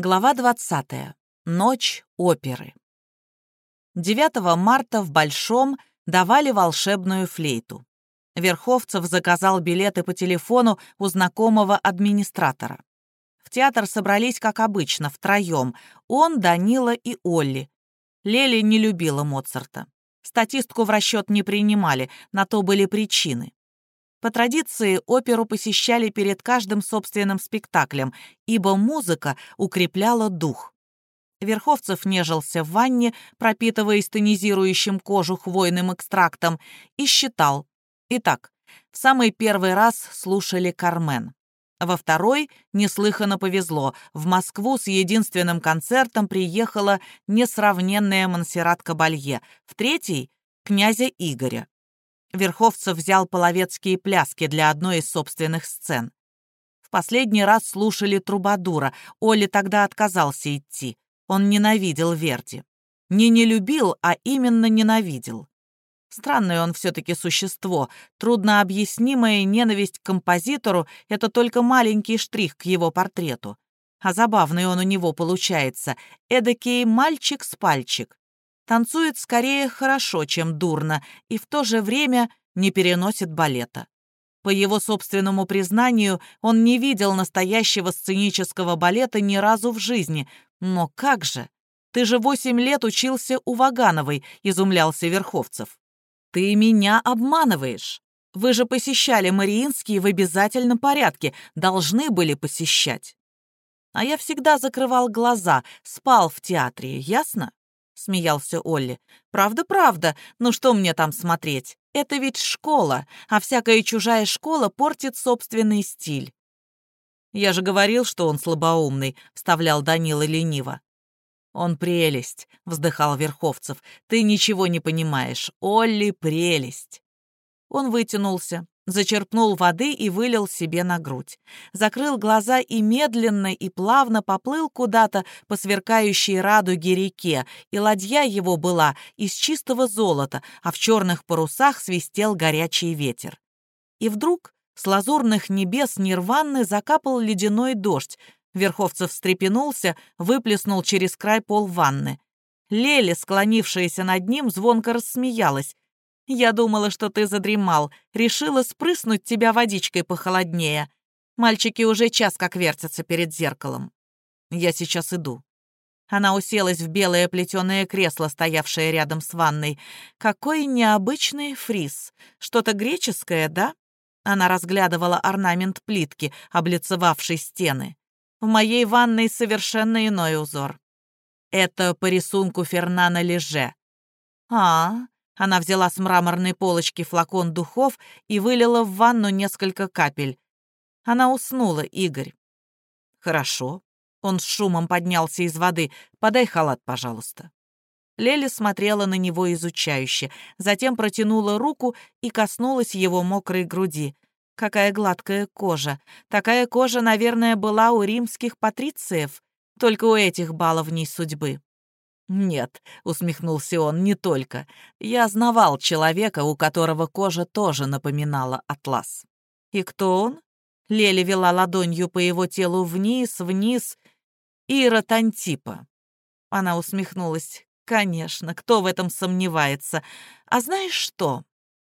Глава 20. Ночь оперы. 9 марта в Большом давали волшебную флейту. Верховцев заказал билеты по телефону у знакомого администратора. В театр собрались, как обычно, втроем. Он, Данила и Олли. Лели не любила Моцарта. Статистку в расчет не принимали, на то были причины. По традиции оперу посещали перед каждым собственным спектаклем, ибо музыка укрепляла дух. Верховцев нежился в ванне, пропитываясь тонизирующим кожу хвойным экстрактом, и считал. Итак, в самый первый раз слушали «Кармен». Во второй неслыханно повезло. В Москву с единственным концертом приехала несравненная Монсеррат Кабалье. В третий — князя Игоря. Верховцев взял половецкие пляски для одной из собственных сцен. В последний раз слушали Трубадура. Оля тогда отказался идти. Он ненавидел Верди. Не не любил, а именно ненавидел. Странное он все-таки существо. Труднообъяснимая ненависть к композитору — это только маленький штрих к его портрету. А забавный он у него получается. Эдакий мальчик с пальчик танцует скорее хорошо, чем дурно, и в то же время не переносит балета. По его собственному признанию, он не видел настоящего сценического балета ни разу в жизни. Но как же? Ты же восемь лет учился у Вагановой, изумлялся Верховцев. Ты меня обманываешь. Вы же посещали Мариинский в обязательном порядке, должны были посещать. А я всегда закрывал глаза, спал в театре, ясно? — смеялся Олли. «Правда, правда. Ну что мне там смотреть? Это ведь школа, а всякая чужая школа портит собственный стиль». «Я же говорил, что он слабоумный», — вставлял Данила лениво. «Он прелесть», — вздыхал Верховцев. «Ты ничего не понимаешь. Олли — прелесть». Он вытянулся, зачерпнул воды и вылил себе на грудь. Закрыл глаза и медленно и плавно поплыл куда-то по сверкающей радуге реке, и ладья его была из чистого золота, а в черных парусах свистел горячий ветер. И вдруг с лазурных небес нирваны закапал ледяной дождь. Верховцев встрепенулся, выплеснул через край пол ванны. Лели, склонившаяся над ним, звонко рассмеялась. Я думала, что ты задремал. Решила спрыснуть тебя водичкой похолоднее. Мальчики уже час как вертятся перед зеркалом. Я сейчас иду». Она уселась в белое плетеное кресло, стоявшее рядом с ванной. «Какой необычный фриз. Что-то греческое, да?» Она разглядывала орнамент плитки, облицевавшей стены. «В моей ванной совершенно иной узор. Это по рисунку Фернана Леже». «А, она взяла с мраморной полочки флакон духов и вылила в ванну несколько капель. Она уснула, Игорь. Хорошо. Он с шумом поднялся из воды. Подай халат, пожалуйста. Лели смотрела на него изучающе, затем протянула руку и коснулась его мокрой груди. Какая гладкая кожа. Такая кожа, наверное, была у римских патрициев, только у этих баловней судьбы. «Нет», — усмехнулся он, — «не только. Я знавал человека, у которого кожа тоже напоминала атлас». «И кто он?» Лели вела ладонью по его телу вниз, вниз. «Ира Тантипа». Она усмехнулась. «Конечно, кто в этом сомневается? А знаешь что?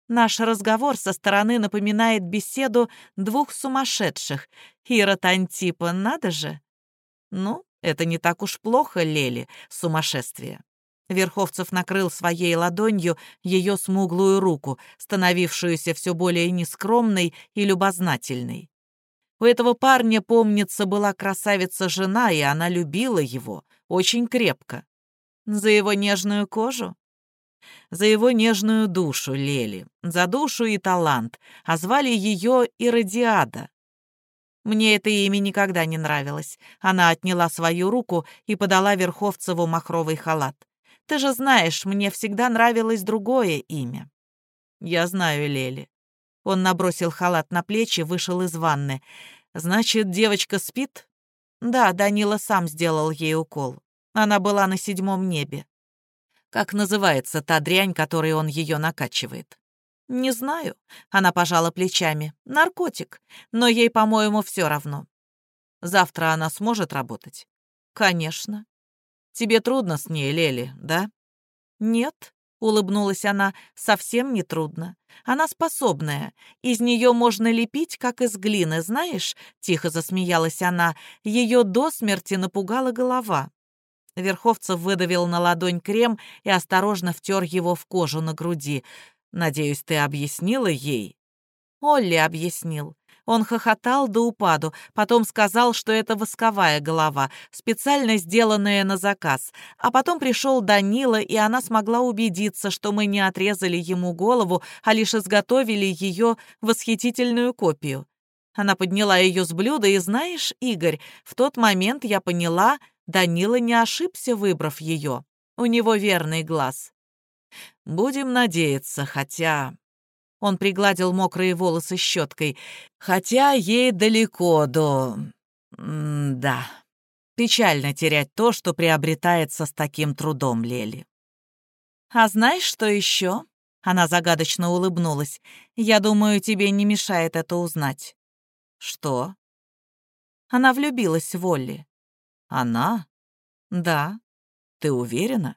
Наш разговор со стороны напоминает беседу двух сумасшедших. Ира Тантипа, надо же?» «Ну, это не так уж плохо, Лели, сумасшествие. Верховцев накрыл своей ладонью ее смуглую руку, становившуюся все более нескромной и любознательной. У этого парня, помнится, была красавица-жена, и она любила его очень крепко. За его нежную кожу? За его нежную душу, Лели, за душу и талант, а звали ее Иродиада. Мне это имя никогда не нравилось. Она отняла свою руку и подала Верховцеву махровый халат. Ты же знаешь, мне всегда нравилось другое имя. Я знаю, Лели. Он набросил халат на плечи, вышел из ванны. Значит, девочка спит? Да, Данила сам сделал ей укол. Она была на седьмом небе. Как называется та дрянь, которой он ее накачивает? «Не знаю», — она пожала плечами. «Наркотик. Но ей, по-моему, все равно. Завтра она сможет работать?» «Конечно. Тебе трудно с ней, Лели, да?» «Нет», — улыбнулась она, — «совсем не трудно. Она способная. Из нее можно лепить, как из глины, знаешь?» — тихо засмеялась она. Ее до смерти напугала голова. Верховцев выдавил на ладонь крем и осторожно втер его в кожу на груди. «Надеюсь, ты объяснила ей?» Олли объяснил. Он хохотал до упаду, потом сказал, что это восковая голова, специально сделанная на заказ. А потом пришел Данила, и она смогла убедиться, что мы не отрезали ему голову, а лишь изготовили ее восхитительную копию. Она подняла ее с блюда, и знаешь, Игорь, в тот момент я поняла, Данила не ошибся, выбрав ее. У него верный глаз. Будем надеяться, хотя... Он пригладил мокрые волосы щеткой. Хотя ей далеко до... М да. Печально терять то, что приобретается с таким трудом, Лели. «А знаешь, что еще?» Она загадочно улыбнулась. «Я думаю, тебе не мешает это узнать». «Что?» Она влюбилась в Олли. «Она?» «Да». «Ты уверена?»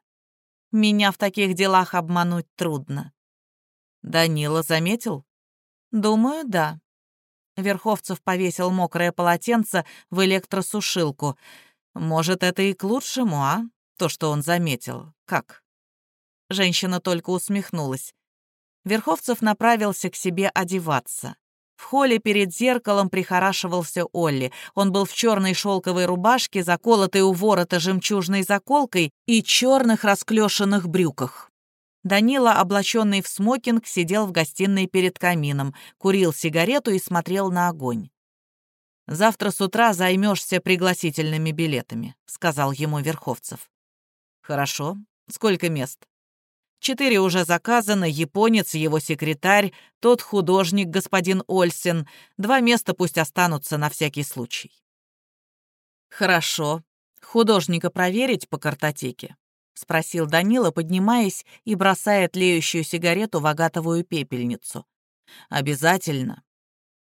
«Меня в таких делах обмануть трудно». Данила заметил? Думаю, да. Верховцев повесил мокрое полотенце в электросушилку. Может, это и к лучшему, а? То, что он заметил. Как? Женщина только усмехнулась. Верховцев направился к себе одеваться. В холле перед зеркалом прихорашивался Олли. Он был в черной шелковой рубашке, заколотой у ворота жемчужной заколкой и черных расклешенных брюках. Данила, облаченный в смокинг, сидел в гостиной перед камином, курил сигарету и смотрел на огонь. «Завтра с утра займешься пригласительными билетами», — сказал ему Верховцев. «Хорошо. Сколько мест?» «Четыре уже заказано, японец, его секретарь, тот художник, господин Ольсен. Два места пусть останутся на всякий случай». «Хорошо. Художника проверить по картотеке?» — спросил Данила, поднимаясь и бросая тлеющую сигарету в агатовую пепельницу. «Обязательно.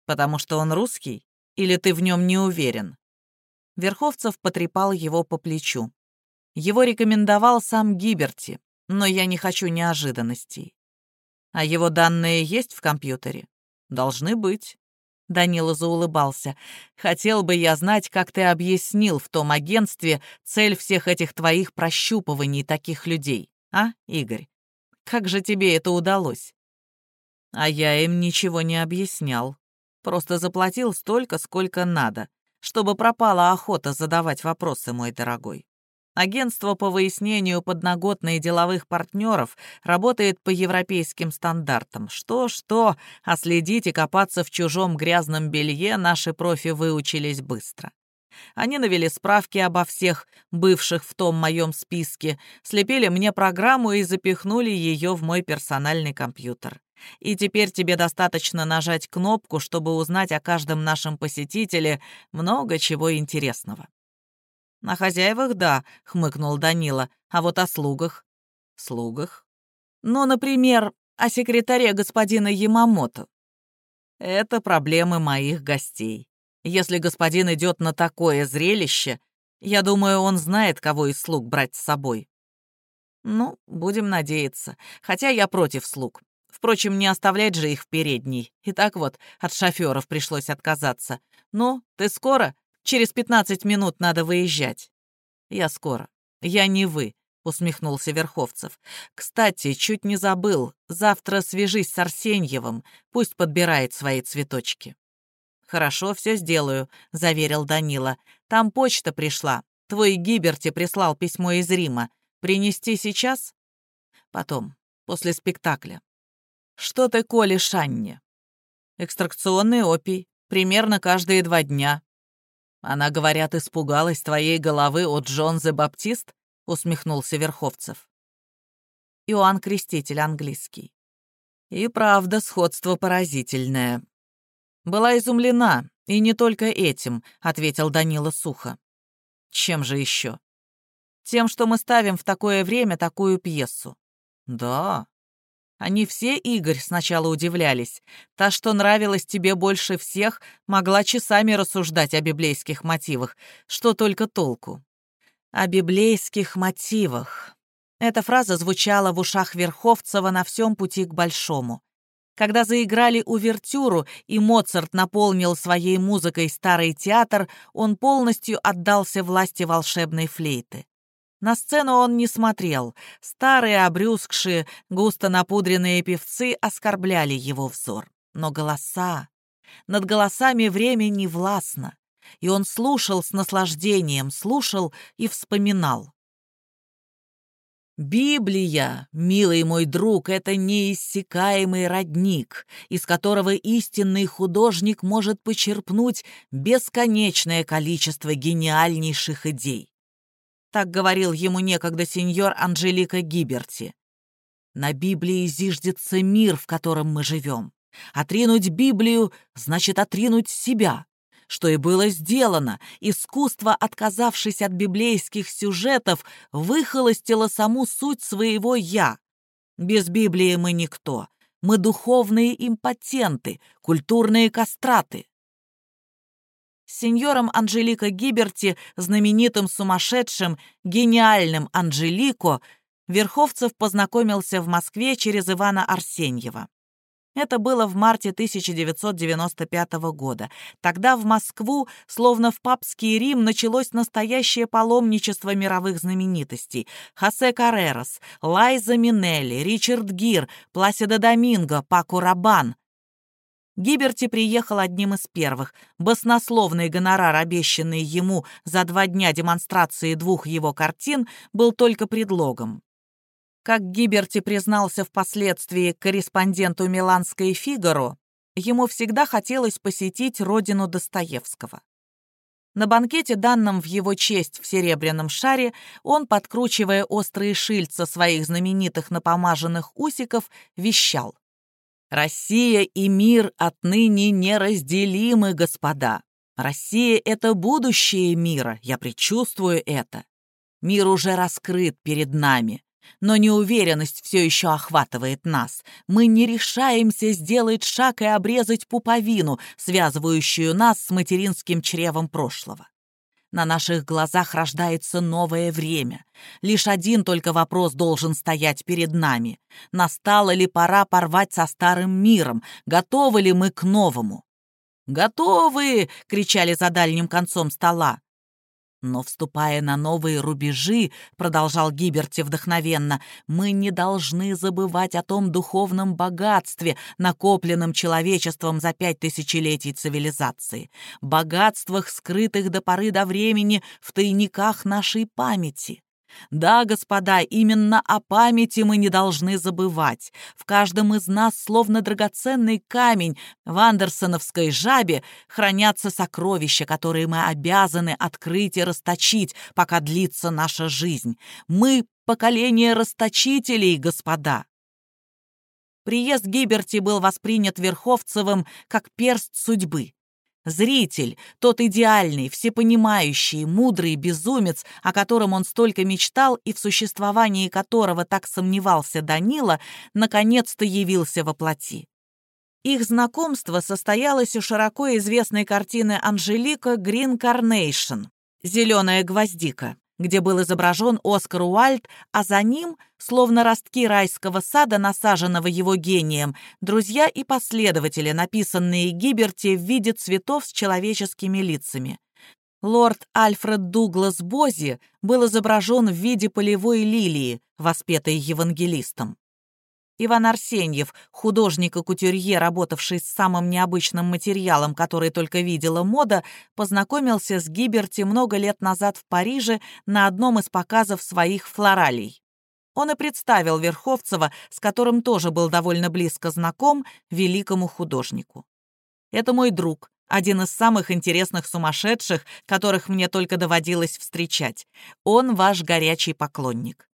Потому что он русский? Или ты в нем не уверен?» Верховцев потрепал его по плечу. Его рекомендовал сам Гиберти, но я не хочу неожиданностей. А его данные есть в компьютере? Должны быть. Данила заулыбался. «Хотел бы я знать, как ты объяснил в том агентстве цель всех этих твоих прощупываний таких людей, а, Игорь? Как же тебе это удалось?» А я им ничего не объяснял. Просто заплатил столько, сколько надо, чтобы пропала охота задавать вопросы, мой дорогой. Агентство по выяснению подноготной деловых партнеров работает по европейским стандартам. Что-что, а следить и копаться в чужом грязном белье наши профи выучились быстро. Они навели справки обо всех бывших в том моем списке, слепили мне программу и запихнули ее в мой персональный компьютер. И теперь тебе достаточно нажать кнопку, чтобы узнать о каждом нашем посетителе много чего интересного. «На хозяевах — да», — хмыкнул Данила. «А вот о слугах?» «Слугах?» «Ну, например, о секретаре господина Ямамото». «Это проблемы моих гостей. Если господин идет на такое зрелище, я думаю, он знает, кого из слуг брать с собой». «Ну, будем надеяться. Хотя я против слуг. Впрочем, не оставлять же их в передней. И так вот, от шоферов пришлось отказаться. Ну, ты скоро?» Через пятнадцать минут надо выезжать». «Я скоро. Я не вы», — усмехнулся Верховцев. «Кстати, чуть не забыл. Завтра свяжись с Арсеньевым. Пусть подбирает свои цветочки». «Хорошо, все сделаю», — заверил Данила. «Там почта пришла. Твой Гиберти прислал письмо из Рима. Принести сейчас?» «Потом, после спектакля». «Что ты, Коли, Шанне?» «Экстракционный опий. Примерно каждые два дня. Она, говорят, испугалась твоей головы от Джонзе Баптист?» — усмехнулся Верховцев. Иоанн Креститель английский. И правда, сходство поразительное. Была изумлена, и не только этим, ответил Данила сухо. Чем же еще? Тем, что мы ставим в такое время такую пьесу. Да, они все, Игорь, сначала удивлялись. Та, что нравилась тебе больше всех, могла часами рассуждать о библейских мотивах. Что только толку. о библейских мотивах. Эта фраза звучала в ушах Верховцева на всем пути к Большому. Когда заиграли увертюру и Моцарт наполнил своей музыкой старый театр, он полностью отдался власти волшебной флейты. На сцену он не смотрел. Старые, обрюзгшие, густо напудренные певцы оскорбляли его взор. Но голоса... Над голосами время не властно. И он слушал с наслаждением, слушал и вспоминал. Библия, милый мой друг, это неиссякаемый родник, из которого истинный художник может почерпнуть бесконечное количество гениальнейших идей. Так говорил ему некогда сеньор Анжелика Гиберти. На Библии зиждется мир, в котором мы живем. Отринуть Библию значит отринуть себя что и было сделано. Искусство, отказавшись от библейских сюжетов, выхолостило саму суть своего «я». Без Библии мы никто. Мы духовные импотенты, культурные кастраты. С сеньором Анжелико Гиберти, знаменитым сумасшедшим, гениальным Анжелико, Верховцев познакомился в Москве через Ивана Арсеньева. Это было в марте 1995 года. Тогда в Москву, словно в папский Рим, началось настоящее паломничество мировых знаменитостей. Хосе Каррерас, Лайза Минелли, Ричард Гир, Пласида Доминго, Пако Рабан. Гиберти приехал одним из первых. Баснословный гонорар, обещанный ему за два дня демонстрации двух его картин, был только предлогом. Как Гиберти признался впоследствии корреспонденту миланской «Фигаро», ему всегда хотелось посетить родину Достоевского. На банкете, данном в его честь в Серебряном шаре, он, подкручивая острые шильца своих знаменитых напомаженных усиков, вещал. «Россия и мир отныне неразделимы, господа. Россия — это будущее мира, я предчувствую это. Мир уже раскрыт перед нами. Но неуверенность все еще охватывает нас. Мы не решаемся сделать шаг и обрезать пуповину, связывающую нас с материнским чревом прошлого. На наших глазах рождается новое время. Лишь один только вопрос должен стоять перед нами. Настала ли пора порвать со старым миром? Готовы ли мы к новому? «Готовы!» — кричали за дальним концом стола. Но, вступая на новые рубежи, продолжал Гиберти вдохновенно, мы не должны забывать о том духовном богатстве, накопленном человечеством за пять тысячелетий цивилизации, богатствах, скрытых до поры до времени в тайниках нашей памяти. Да, господа, именно о памяти мы не должны забывать. В каждом из нас, словно драгоценный камень в андерсоновской жабе, хранятся сокровища, которые мы обязаны открыть и расточить, пока длится наша жизнь. Мы — поколение расточителей, господа. Приезд Гиберти был воспринят Верховцевым как перст судьбы. Зритель, тот идеальный, всепонимающий, мудрый безумец, о котором он столько мечтал и в существовании которого так сомневался Данила, наконец-то явился во плоти. Их знакомство состоялось у широко известной картины Анжелика «Грин Карнейшн» «Зеленая гвоздика» где был изображен Оскар Уальд, а за ним, словно ростки райского сада, насаженного его гением, друзья и последователи, написанные Гиберти в виде цветов с человеческими лицами. Лорд Альфред Дуглас Бози был изображен в виде полевой лилии, воспетой евангелистом. Иван Арсеньев, художник и кутюрье, работавший с самым необычным материалом, который только видела мода, познакомился с Гиберти много лет назад в Париже на одном из показов своих флоралей. Он и представил Верховцева, с которым тоже был довольно близко знаком, великому художнику. «Это мой друг», один из самых интересных сумасшедших, которых мне только доводилось встречать. Он ваш горячий поклонник.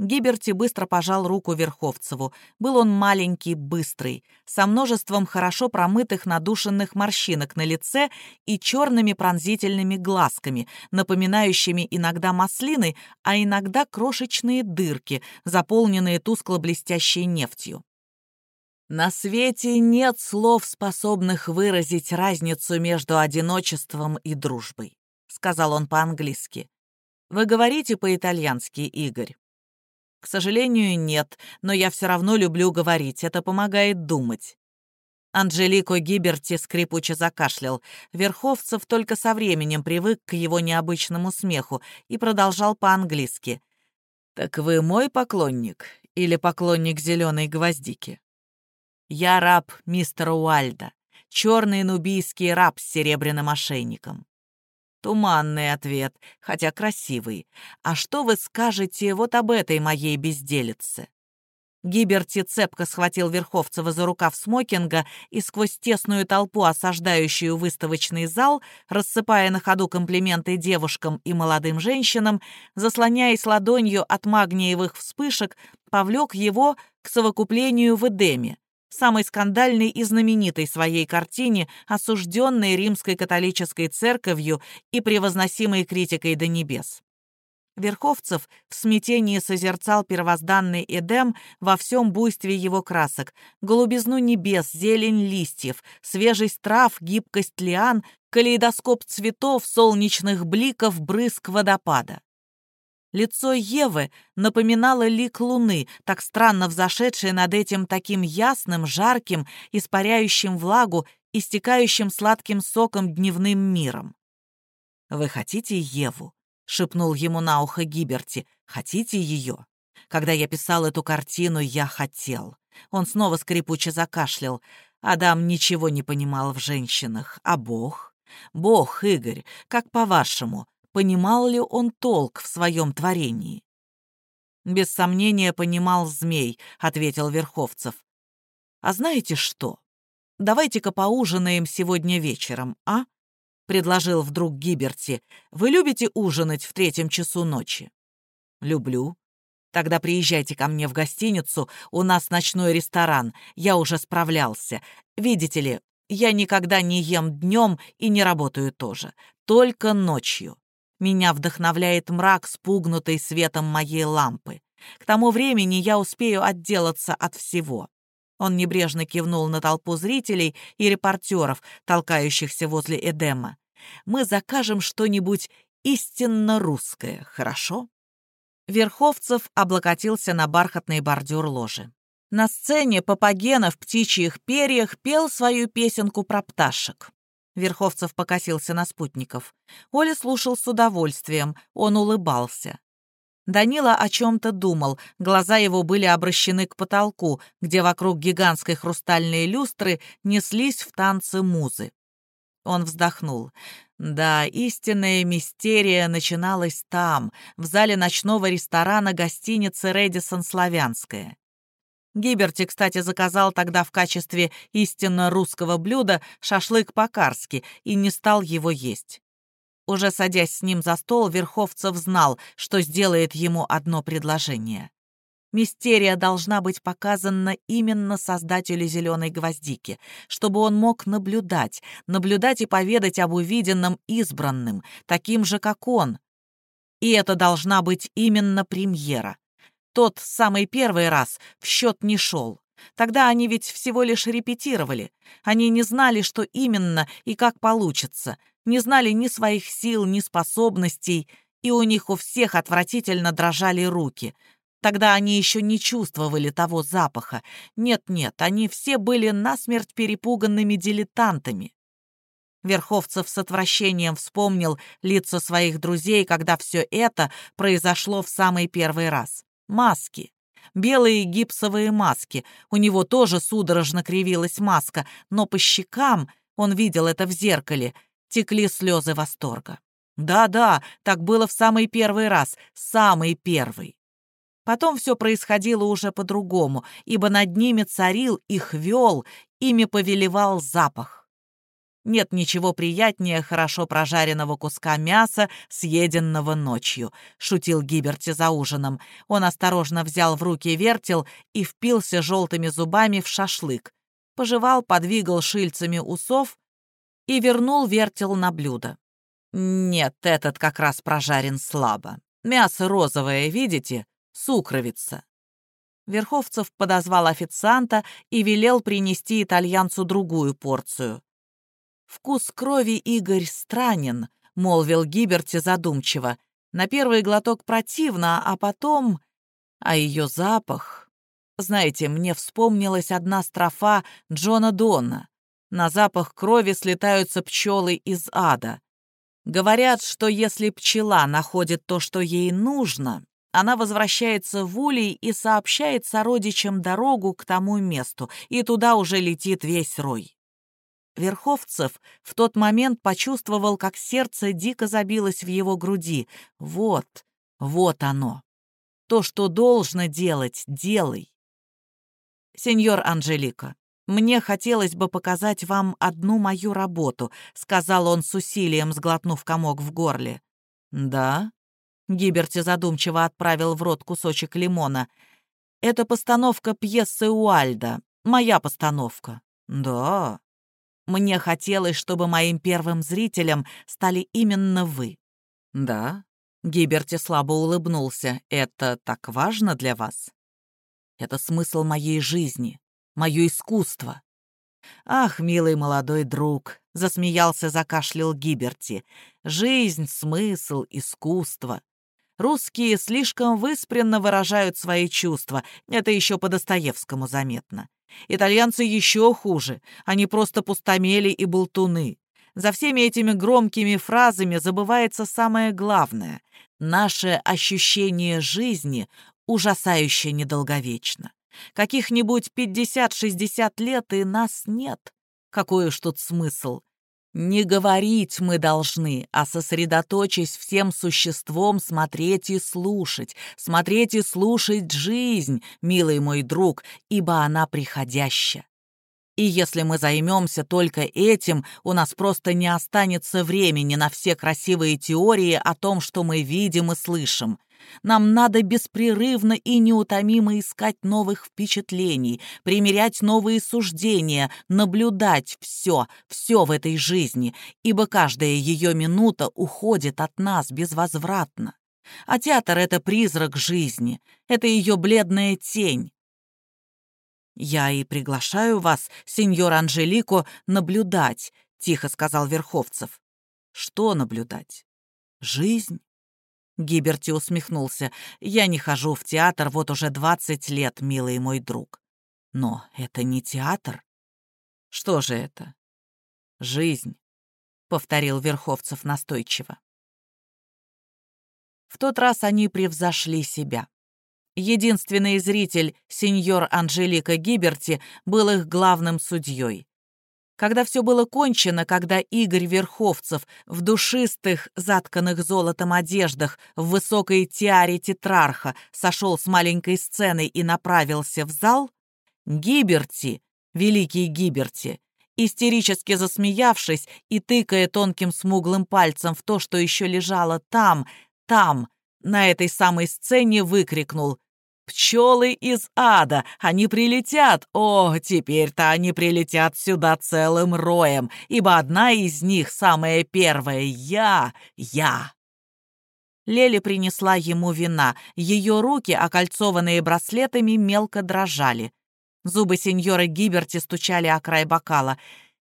Гиберти быстро пожал руку Верховцеву. Был он маленький, быстрый, со множеством хорошо промытых надушенных морщинок на лице и черными пронзительными глазками, напоминающими иногда маслины, а иногда крошечные дырки, заполненные тускло-блестящей нефтью. «На свете нет слов, способных выразить разницу между одиночеством и дружбой», — сказал он по-английски. Вы говорите по-итальянски, Игорь? К сожалению, нет, но я все равно люблю говорить, это помогает думать. Анжелико Гиберти скрипуче закашлял. Верховцев только со временем привык к его необычному смеху и продолжал по-английски. «Так вы мой поклонник или поклонник зеленой гвоздики?» «Я раб мистера Уальда, черный нубийский раб с серебряным ошейником». Туманный ответ, хотя красивый. А что вы скажете вот об этой моей безделице? Гиберти цепко схватил Верховцева за рукав смокинга и сквозь тесную толпу, осаждающую выставочный зал, рассыпая на ходу комплименты девушкам и молодым женщинам, заслоняясь ладонью от магниевых вспышек, повлек его к совокуплению в Эдеме, самой скандальной и знаменитой своей картине, осужденной римской католической церковью и превозносимой критикой до небес. Верховцев в смятении созерцал первозданный Эдем во всем буйстве его красок, голубизну небес, зелень листьев, свежесть трав, гибкость лиан, калейдоскоп цветов, солнечных бликов, брызг водопада. Лицо Евы напоминало лик луны, так странно взошедшее над этим таким ясным, жарким, испаряющим влагу, истекающим сладким соком дневным миром. «Вы хотите Еву?» — шепнул ему на ухо Гиберти. «Хотите ее?» Когда я писал эту картину, я хотел. Он снова скрипуче закашлял. Адам ничего не понимал в женщинах. А Бог? Бог, Игорь, как по-вашему, понимал ли он толк в своем творении. «Без сомнения понимал змей», — ответил Верховцев. «А знаете что? Давайте-ка поужинаем сегодня вечером, а?» — предложил вдруг Гиберти. «Вы любите ужинать в третьем часу ночи?» «Люблю. Тогда приезжайте ко мне в гостиницу, у нас ночной ресторан, я уже справлялся. Видите ли, я никогда не ем днем и не работаю тоже, только ночью. Меня вдохновляет мрак, спугнутый светом моей лампы. К тому времени я успею отделаться от всего. Он небрежно кивнул на толпу зрителей и репортеров, толкающихся возле Эдема. «Мы закажем что-нибудь истинно русское, хорошо?» Верховцев облокотился на бархатный бордюр ложи. На сцене Папагена в птичьих перьях пел свою песенку про пташек. Верховцев покосился на спутников. Оля слушал с удовольствием, он улыбался. Данила о чем-то думал, глаза его были обращены к потолку, где вокруг гигантской хрустальной люстры неслись в танце музы. Он вздохнул. Да, истинная мистерия начиналась там, в зале ночного ресторана гостиницы «Рэдисон Славянская». Гиберти, кстати, заказал тогда в качестве истинно русского блюда шашлык по-карски и не стал его есть. Уже садясь с ним за стол, Верховцев знал, что сделает ему одно предложение. Мистерия должна быть показана именно создателю «Зеленой гвоздики», чтобы он мог наблюдать, наблюдать и поведать об увиденном избранным, таким же, как он. И это должна быть именно премьера. Тот самый первый раз в счет не шел. Тогда они ведь всего лишь репетировали. Они не знали, что именно и как получится. Не знали ни своих сил, ни способностей. И у них у всех отвратительно дрожали руки. Тогда они еще не чувствовали того запаха. Нет-нет, они все были насмерть перепуганными дилетантами. Верховцев с отвращением вспомнил лица своих друзей, когда все это произошло в самый первый раз. Маски. Белые гипсовые маски. У него тоже судорожно кривилась маска, но по щекам, он видел это в зеркале, текли слезы восторга. Да-да, так было в самый первый раз, самый первый. Потом все происходило уже по-другому, ибо над ними царил, их вел, ими повелевал запах. Нет ничего приятнее хорошо прожаренного куска мяса, съеденного ночью», — шутил Гиберти за ужином. Он осторожно взял в руки вертел и впился желтыми зубами в шашлык. Пожевал, подвигал шильцами усов и вернул вертел на блюдо. «Нет, этот как раз прожарен слабо. Мясо розовое, видите? Сукровица». Верховцев подозвал официанта и велел принести итальянцу другую порцию. «Вкус крови, Игорь, странен», — молвил Гиберти задумчиво. На первый глоток противно, а потом... А ее запах... Знаете, мне вспомнилась одна строфа Джона Донна. На запах крови слетаются пчелы из ада. Говорят, что если пчела находит то, что ей нужно, она возвращается в улей и сообщает сородичам дорогу к тому месту, и туда уже летит весь рой. Верховцев в тот момент почувствовал, как сердце дико забилось в его груди. Вот, вот оно. То, что должно делать, делай. Сеньор Анжелика, мне хотелось бы показать вам одну мою работу, сказал он с усилием, сглотнув комок в горле. Да? Гиберти задумчиво отправил в рот кусочек лимона. Это постановка пьесы Уальда. Моя постановка. Да. Мне хотелось, чтобы моим первым зрителем стали именно вы. Да. Гиберти слабо улыбнулся. Это так важно для вас? Это смысл моей жизни, мое искусство. «Ах, милый молодой друг!» — засмеялся, закашлял Гиберти. «Жизнь, смысл, искусство. Русские слишком выспренно выражают свои чувства, это еще по Достоевскому заметно. Итальянцы еще хуже, они просто пустомели и болтуны. За всеми этими громкими фразами забывается самое главное. Наше ощущение жизни ужасающе недолговечно. Каких-нибудь 50-60 лет и нас нет. Какой уж тут смысл? Не говорить мы должны, а сосредоточись всем существом смотреть и слушать, смотреть и слушать жизнь, милый мой друг, ибо она приходящая. И если мы займемся только этим, у нас просто не останется времени на все красивые теории о том, что мы видим и слышим. Нам надо беспрерывно и неутомимо искать новых впечатлений, примерять новые суждения, наблюдать все, все в этой жизни, ибо каждая ее минута уходит от нас безвозвратно. А театр — это призрак жизни, это ее бледная тень. «Я и приглашаю вас, сеньор Анжелико, наблюдать», — тихо сказал Верховцев. «Что наблюдать? Жизнь?» Гиберти усмехнулся. «Я не хожу в театр вот уже двадцать лет, милый мой друг. Но это не театр. Что же это? Жизнь», — повторил Верховцев настойчиво. В тот раз они превзошли себя. Единственный зритель, сеньор Анжелика Гиберти, был их главным судьей. Когда все было кончено, когда Игорь Верховцев в душистых, затканных золотом одеждах, в высокой тиаре тетрарха сошел с маленькой сцены и направился в зал, Гиберти, великий Гиберти, истерически засмеявшись и тыкая тонким смуглым пальцем в то, что еще лежало там, там, на этой самой сцене, выкрикнул Пчелы из ада, они прилетят. О, теперь-то они прилетят сюда целым роем, ибо одна из них, самая первая, я, я. Лели принесла ему вина. Ее руки, окольцованные браслетами, мелко дрожали. Зубы сеньора Гиберти стучали о край бокала.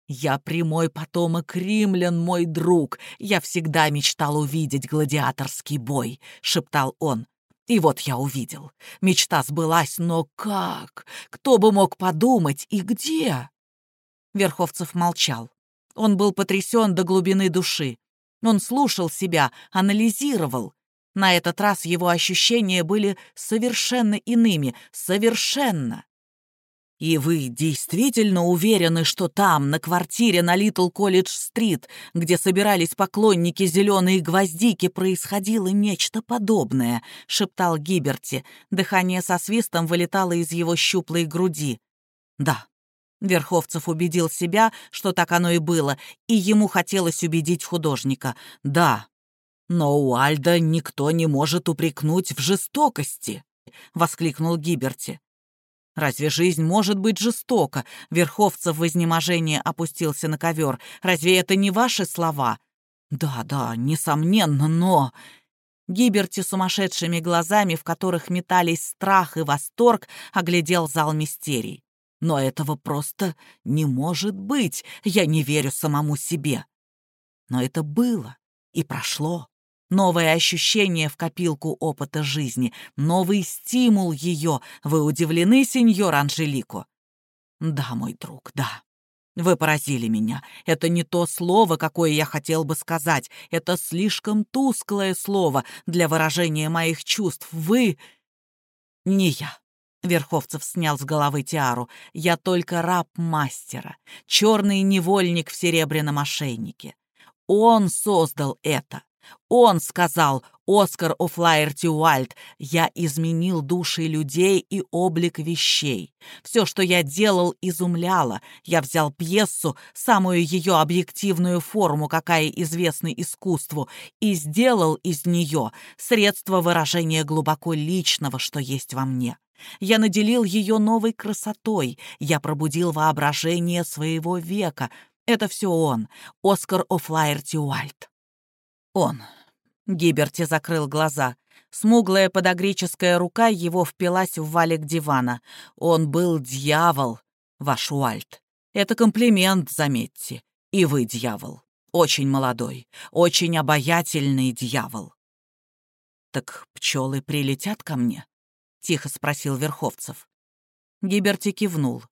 «Я прямой потомок римлян, мой друг. Я всегда мечтал увидеть гладиаторский бой», — шептал он. И вот я увидел. Мечта сбылась, но как? Кто бы мог подумать и где? Верховцев молчал. Он был потрясен до глубины души. Он слушал себя, анализировал. На этот раз его ощущения были совершенно иными, совершенно. «И вы действительно уверены, что там, на квартире на Литл Колледж-стрит, где собирались поклонники «Зеленые гвоздики», происходило нечто подобное?» — шептал Гиберти. Дыхание со свистом вылетало из его щуплой груди. «Да». Верховцев убедил себя, что так оно и было, и ему хотелось убедить художника. «Да, но у Альда никто не может упрекнуть в жестокости», — воскликнул Гиберти. Разве жизнь может быть жестока? Верховцев в изнеможении опустился на ковер. Разве это не ваши слова? Да, да, несомненно, но... Гиберти сумасшедшими глазами, в которых метались страх и восторг, оглядел зал мистерий. Но этого просто не может быть. Я не верю самому себе. Но это было и прошло. Новое ощущение в копилку опыта жизни, новый стимул ее. Вы удивлены, сеньор Анжелико? Да, мой друг, да. Вы поразили меня. Это не то слово, какое я хотел бы сказать. Это слишком тусклое слово для выражения моих чувств. Вы... Не я. Верховцев снял с головы тиару. «Я только раб мастера, черный невольник в серебряном ошейнике. Он создал это. Он сказал, Оскар Офлайерти Уальд, я изменил души людей и облик вещей. Все, что я делал, изумляло. Я взял пьесу, самую ее объективную форму, какая известна искусству, и сделал из нее средство выражения глубоко личного, что есть во мне. Я наделил ее новой красотой, я пробудил воображение своего века. Это все он, Оскар Офлайерти Уальд. Он. Гиберти закрыл глаза. Смуглая подогреческая рука его впилась в валик дивана. Он был дьявол, ваш Уальд. Это комплимент, заметьте. И вы дьявол. Очень молодой, очень обаятельный дьявол. Так пчелы прилетят ко мне? — тихо спросил Верховцев. Гиберти кивнул.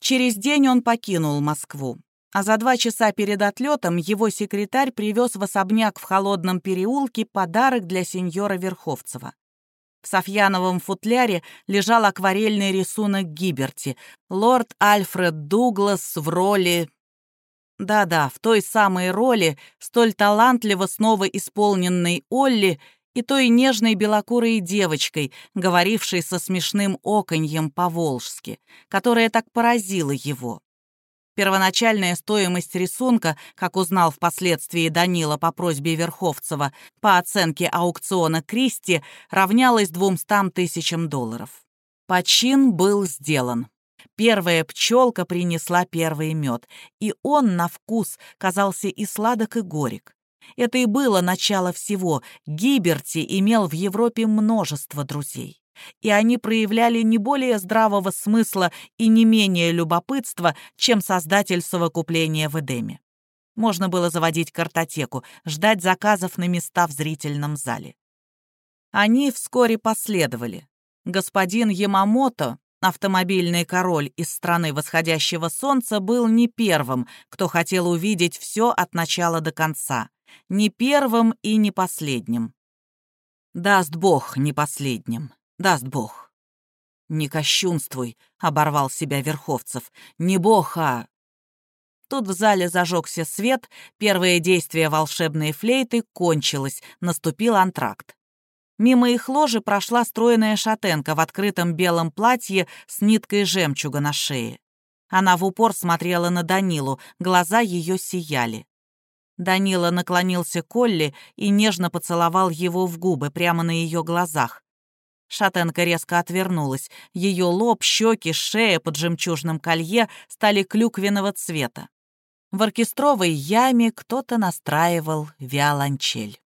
Через день он покинул Москву, а за два часа перед отлетом его секретарь привез в особняк в Холодном переулке подарок для сеньора Верховцева. В Софьяновом футляре лежал акварельный рисунок Гиберти, лорд Альфред Дуглас в роли... Да-да, в той самой роли, столь талантливо снова исполненной Олли, и той нежной белокурой девочкой, говорившей со смешным оконьем по-волжски, которая так поразила его. Первоначальная стоимость рисунка, как узнал впоследствии Данила по просьбе Верховцева, по оценке аукциона Кристи, равнялась двумстам тысячам долларов. Почин был сделан. Первая пчелка принесла первый мед, и он на вкус казался и сладок, и горек. Это и было начало всего. Гиберти имел в Европе множество друзей. И они проявляли не более здравого смысла и не менее любопытства, чем создатель совокупления в Эдеме. Можно было заводить картотеку, ждать заказов на места в зрительном зале. Они вскоре последовали. Господин Ямамото, автомобильный король из страны восходящего солнца, был не первым, кто хотел увидеть все от начала до конца не первым и не последним. Даст Бог не последним, даст Бог. «Не кощунствуй», — оборвал себя Верховцев. «Не Бог, а...» Тут в зале зажегся свет, первое действие волшебной флейты кончилось, наступил антракт. Мимо их ложи прошла стройная шатенка в открытом белом платье с ниткой жемчуга на шее. Она в упор смотрела на Данилу, глаза ее сияли. Данила наклонился к Олли и нежно поцеловал его в губы прямо на ее глазах. Шатенка резко отвернулась. Ее лоб, щеки, шея под жемчужным колье стали клюквенного цвета. В оркестровой яме кто-то настраивал виолончель.